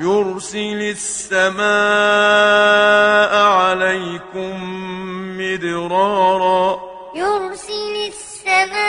يرسل السماء عليكم مدرارا. يرسل السماء